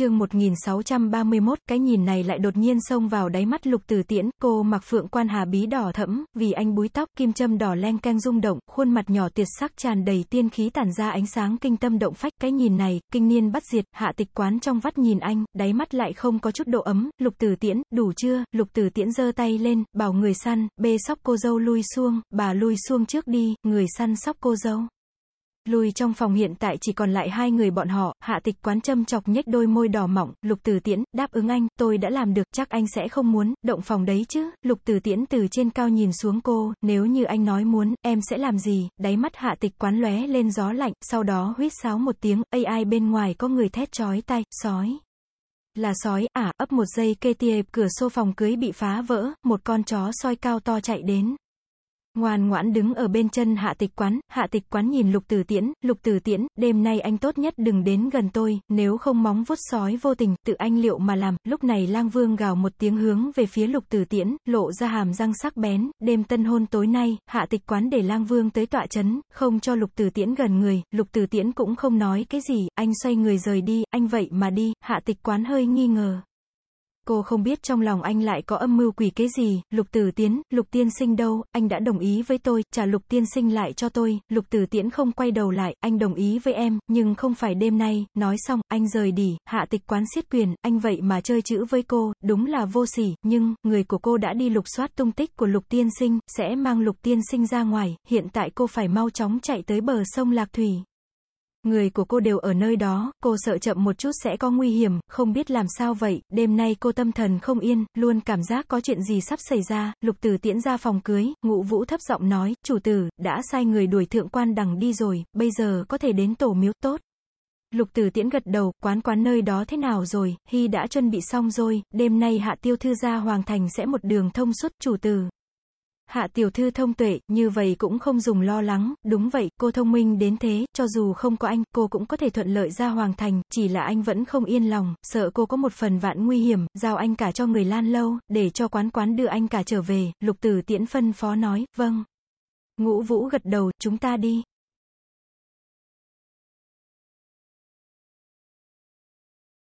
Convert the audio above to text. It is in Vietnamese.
chương 1631, cái nhìn này lại đột nhiên xông vào đáy mắt lục tử tiễn, cô mặc phượng quan hà bí đỏ thẫm, vì anh búi tóc, kim châm đỏ len canh rung động, khuôn mặt nhỏ tuyệt sắc tràn đầy tiên khí tản ra ánh sáng kinh tâm động phách, cái nhìn này, kinh niên bắt diệt, hạ tịch quán trong vắt nhìn anh, đáy mắt lại không có chút độ ấm, lục tử tiễn, đủ chưa, lục tử tiễn giơ tay lên, bảo người săn, bê sóc cô dâu lui xuông, bà lui xuông trước đi, người săn sóc cô dâu lui trong phòng hiện tại chỉ còn lại hai người bọn họ, hạ tịch quán châm chọc nhếch đôi môi đỏ mỏng, lục tử tiễn, đáp ứng anh, tôi đã làm được, chắc anh sẽ không muốn, động phòng đấy chứ, lục tử tiễn từ trên cao nhìn xuống cô, nếu như anh nói muốn, em sẽ làm gì, đáy mắt hạ tịch quán lóe lên gió lạnh, sau đó huýt sáo một tiếng, ai ai bên ngoài có người thét chói tai, sói. Là sói, ả, ấp một giây kê tia, cửa sô phòng cưới bị phá vỡ, một con chó soi cao to chạy đến. Ngoan ngoãn đứng ở bên chân hạ tịch quán, hạ tịch quán nhìn lục tử tiễn, lục tử tiễn, đêm nay anh tốt nhất đừng đến gần tôi, nếu không móng vuốt sói vô tình, tự anh liệu mà làm, lúc này lang vương gào một tiếng hướng về phía lục tử tiễn, lộ ra hàm răng sắc bén, đêm tân hôn tối nay, hạ tịch quán để lang vương tới tọa chấn, không cho lục tử tiễn gần người, lục tử tiễn cũng không nói cái gì, anh xoay người rời đi, anh vậy mà đi, hạ tịch quán hơi nghi ngờ. Cô không biết trong lòng anh lại có âm mưu quỷ kế gì, lục tử tiến, lục tiên sinh đâu, anh đã đồng ý với tôi, trả lục tiên sinh lại cho tôi, lục tử tiễn không quay đầu lại, anh đồng ý với em, nhưng không phải đêm nay, nói xong, anh rời đi, hạ tịch quán siết quyền, anh vậy mà chơi chữ với cô, đúng là vô sỉ, nhưng, người của cô đã đi lục soát tung tích của lục tiên sinh, sẽ mang lục tiên sinh ra ngoài, hiện tại cô phải mau chóng chạy tới bờ sông Lạc Thủy. Người của cô đều ở nơi đó, cô sợ chậm một chút sẽ có nguy hiểm, không biết làm sao vậy, đêm nay cô tâm thần không yên, luôn cảm giác có chuyện gì sắp xảy ra, lục tử tiễn ra phòng cưới, ngũ vũ thấp giọng nói, chủ tử, đã sai người đuổi thượng quan đằng đi rồi, bây giờ có thể đến tổ miếu tốt. Lục tử tiễn gật đầu, quán quán nơi đó thế nào rồi, hy đã chuẩn bị xong rồi, đêm nay hạ tiêu thư ra hoàng thành sẽ một đường thông suốt, chủ tử. Hạ tiểu thư thông tuệ, như vậy cũng không dùng lo lắng, đúng vậy, cô thông minh đến thế, cho dù không có anh, cô cũng có thể thuận lợi ra hoàng thành, chỉ là anh vẫn không yên lòng, sợ cô có một phần vạn nguy hiểm, giao anh cả cho người lan lâu, để cho quán quán đưa anh cả trở về, lục tử tiễn phân phó nói, vâng. Ngũ vũ gật đầu, chúng ta đi.